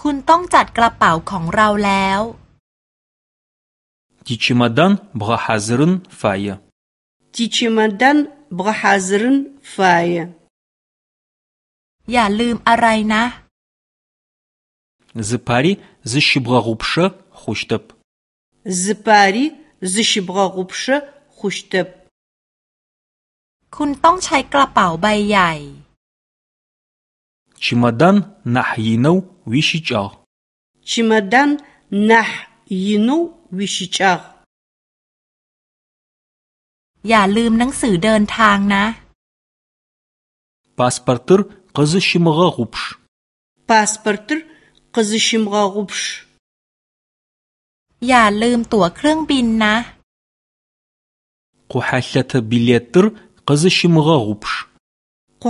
คุณต้องจัดกระเป๋าของเราแล้ว Тичемодан бгъэхьазырын фае. Тичемодан бгъэхьазырын фае. อย่าลืมอะไรนะ Зыпари зыщыбгъэгъупшэ хъущтэп. Зыпари зыщыбгъэгъупшэ хъущтэп. คุณต้องใช้กระเป๋าใบใหญ่ Чемодан нахь инэу уищыкӏагъ ชิมาดันนะยินูวิชิจา อย่าลืมหนังสือเดินทางนะ Паспортыр къызыщымыгъэ гъупш พาสปอร์ตกซชิมรกุปช อย่าลืมตั๋วเครื่องบินนะ Къухьэлъэтэ билетыр къызыщымыгъэ гъупш กุ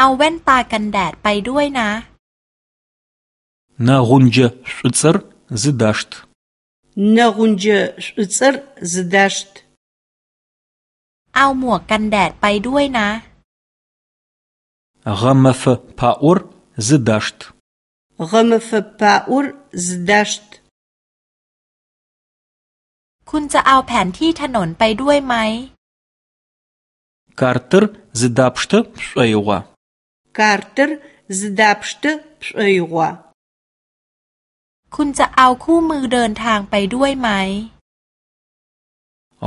เกซมกัสติชต์ครีมร์ซดัชต์ เอาแว่นตากันแดดไปด้วยนะ Нэгъунджэ шӏуцӏэр зыдашт นกุนเจชุซร์ซดัชต์ เอาหมวกกันแดดไปด้วยนะ Гъэмэфэ паӏор зыдашт กมฟปาอูร์ซดัชต์ คุณจะเอาแผนที่ถนนไปด้วยไหม Картыр зыдапштэ пшӏоигъуа คาร์เตอร์ซดับชต์พชอยกว่า คุณจะเอาคู่มือเดินทางไปด้วยไหม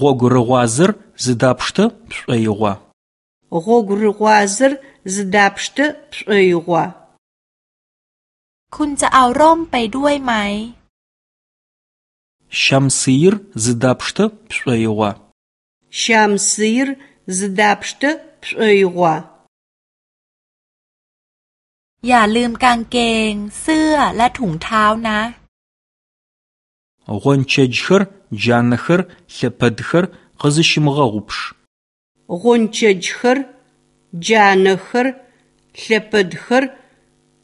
Гъогурыгъуазыр зыдапштэ пшӏоигъуа โรกรุกวาซร์ซดับชต์พชอยกว่า คุณจะเอาร่มไปด้วยไหม Щамсыир зыдапштэ пшӏоигъуа ชาม อยกว่า อย่าลืมกางเกง เสื้อและถุงเท้านะ Гъончэджхэр джанэхэр лъэпэдхэр къызыщымыгъэ гъупш กอนเชจฮร์จานฮร์เลปดฮร์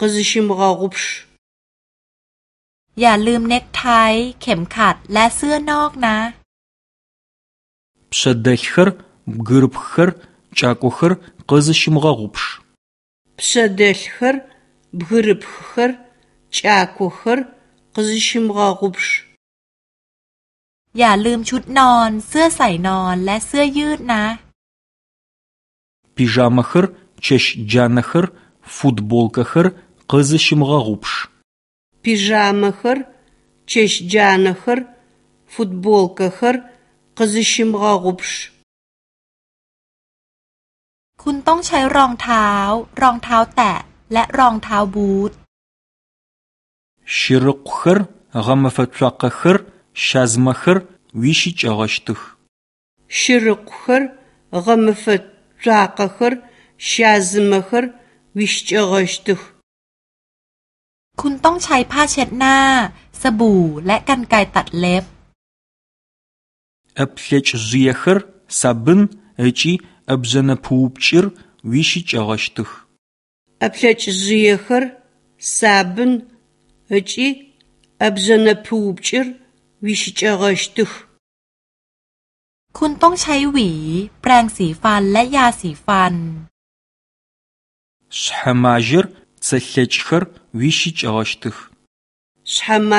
กซชิมรกุปช อย่าลืมเน็กไท เข็มขัดและเสื้อนอกนะ Пшъэдэлъхэр бгырыпххэр кӏакӏохэр къызыщымыгъэ гъупш พชเดลฮร์บกริบฮร์จากุฮร์กซชิมรกุปช อย่าลืมชุดนอน เสื้อใส่นอนและเสื้อยืดนะ Пижамэхэр чэщ джанэхэр футболкэхэр къызыщымыгъэ гъупш พิจามฮร์เชชจานฮร์ฟุตบอลกฮร์กซชิมรกุปช คุณต้องใช้รองเท้า รองเท้าแตะ และรองเท้าบูท Щырыкъухэр гъэмэфэ цуакъэхэр щазмэхэр уищыкӏэгъэщтых ชิรุกฮร์กมฟตจากฮร์ชาซมฮร์วิชเจกชตุก คุณต้องใช้ผ้าเช็ดหน้า สบู่และกรรไกรตัดเล็บ Ӏэплъэкӏ жъыехэр сабын ыкӏи ӏэбжъэнэ пыупкӏыр уищыкӏэгъэщтых อพลจจีฮร์ซาบนอจีอบจนพูบจิรวิชเจกชตุก คุณต้องใช้หวี แปรงสีฟันและยาสีฟัน Шъхьэмажэр цэлъэкӏхэр уищыкӏэгъэщтых ชาม